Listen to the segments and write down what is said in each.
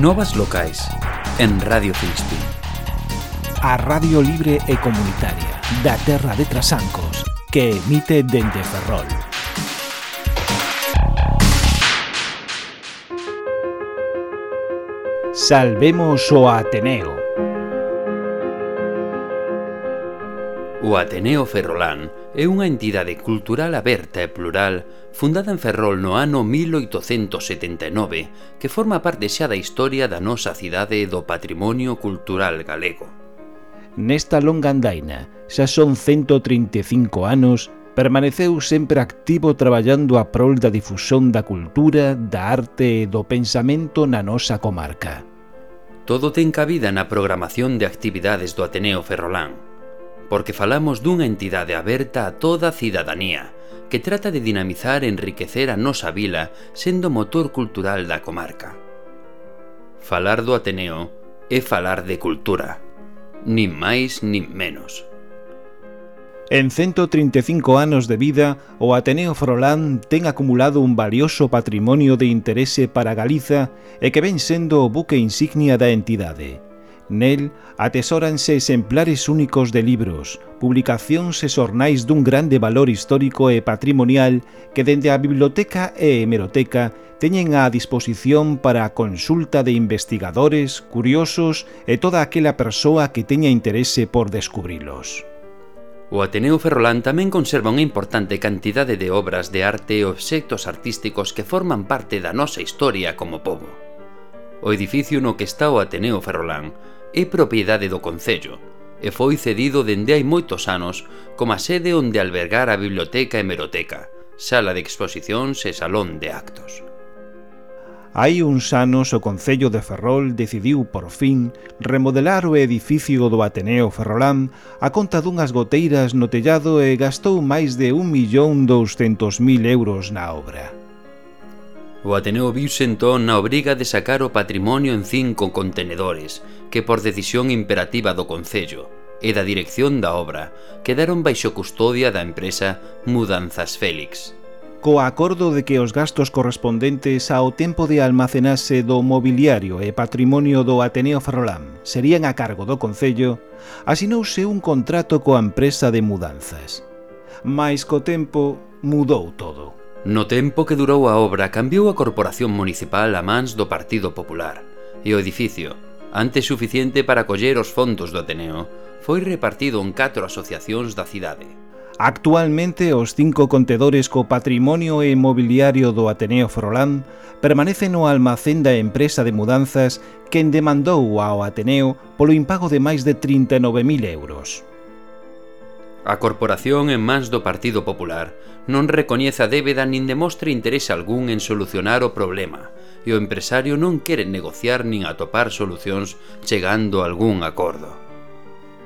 Novas locais en Radio Filispín. A Radio Libre e Comunitaria da Terra de Trasancos que emite dende Ferrol. Salvemos o Ateneo. O Ateneo Ferrolán é unha entidade cultural aberta e plural fundada en Ferrol no ano 1879 que forma parte xa da historia da nosa cidade e do patrimonio cultural galego. Nesta longa andaina, xa son 135 anos, permaneceu sempre activo traballando a prol da difusión da cultura, da arte e do pensamento na nosa comarca. Todo ten cabida na programación de actividades do Ateneo Ferrolán, porque falamos dunha entidade aberta a toda a cidadanía, que trata de dinamizar e enriquecer a nosa vila sendo motor cultural da comarca. Falar do Ateneo é falar de cultura, nin máis nin menos. En 135 anos de vida, o Ateneo Frolán ten acumulado un valioso patrimonio de interese para Galiza e que ven sendo o buque insignia da entidade. Nel atesóranse exemplares únicos de libros, publicacións e xornais dun grande valor histórico e patrimonial que dende a biblioteca e hemeroteca teñen á disposición para a consulta de investigadores, curiosos e toda aquela persoa que teña interese por descubrilos. O Ateneo Ferrolán tamén conserva unha importante cantidade de obras de arte e obxectos artísticos que forman parte da nosa historia como povo. O edificio no que está o Ateneo Ferrolán é propiedade do Concello e foi cedido dende hai moitos anos como a sede onde albergar a biblioteca e meroteca, sala de exposicións e salón de actos. Hai uns anos o Concello de Ferrol decidiu por fin remodelar o edificio do Ateneo Ferrolán a conta dunhas goteiras no tellado e gastou máis de 1.200.000 euros na obra. O Ateneo viuse entón na obriga de sacar o patrimonio en cinco contenedores, que por decisión imperativa do Concello e da dirección da obra, quedaron baixo custodia da empresa Mudanzas Félix. Co acordo de que os gastos correspondentes ao tempo de almacenase do mobiliario e patrimonio do Ateneo Ferrolán serían a cargo do Concello, asinouse un contrato coa empresa de mudanzas. Mais co tempo mudou todo. No tempo que durou a obra cambiou a corporación municipal a mans do Partido Popular e o edificio, antes suficiente para coller os fondos do Ateneo, foi repartido en catro asociacións da cidade. Actualmente, os cinco contedores co patrimonio e mobiliario do Ateneo Frolán permanecen no almacén da empresa de mudanzas quen demandou ao Ateneo polo impago de máis de 39.000 euros. A corporación en mans do Partido Popular non recoñece a débeda nin demostra interese algún en solucionar o problema e o empresario non quere negociar nin atopar solucións chegando a algún acordo.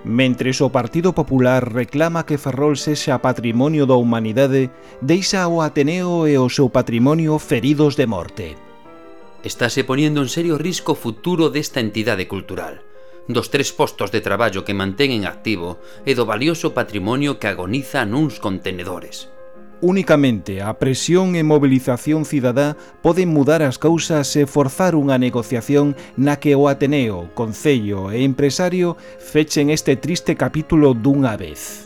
Mentres o Partido Popular reclama que Ferrol sexa patrimonio da humanidade, deixa o Ateneo e o seu patrimonio feridos de morte. Estáse poniendo en serio risco futuro desta entidade cultural – dos tres postos de traballo que mantén en activo e do valioso patrimonio que agoniza nuns contenedores. Únicamente a presión e mobilización cidadá poden mudar as causas e forzar unha negociación na que o Ateneo, Concello e empresario fechen este triste capítulo dunha vez.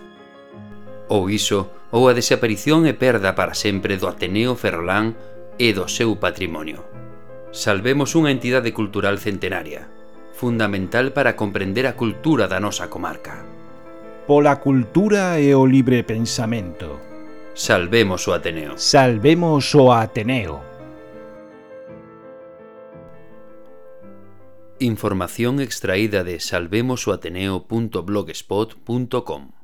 Ou iso, ou a desaparición e perda para sempre do Ateneo Ferrolán e do seu patrimonio. Salvemos unha entidade cultural centenaria fundamental para comprender a cultura da nosa comarca. Pola cultura e o libre pensamento. Salvemos o Ateneo. Salvemos o Ateneo. Información extraída de salvemosoateneo.blogspot.com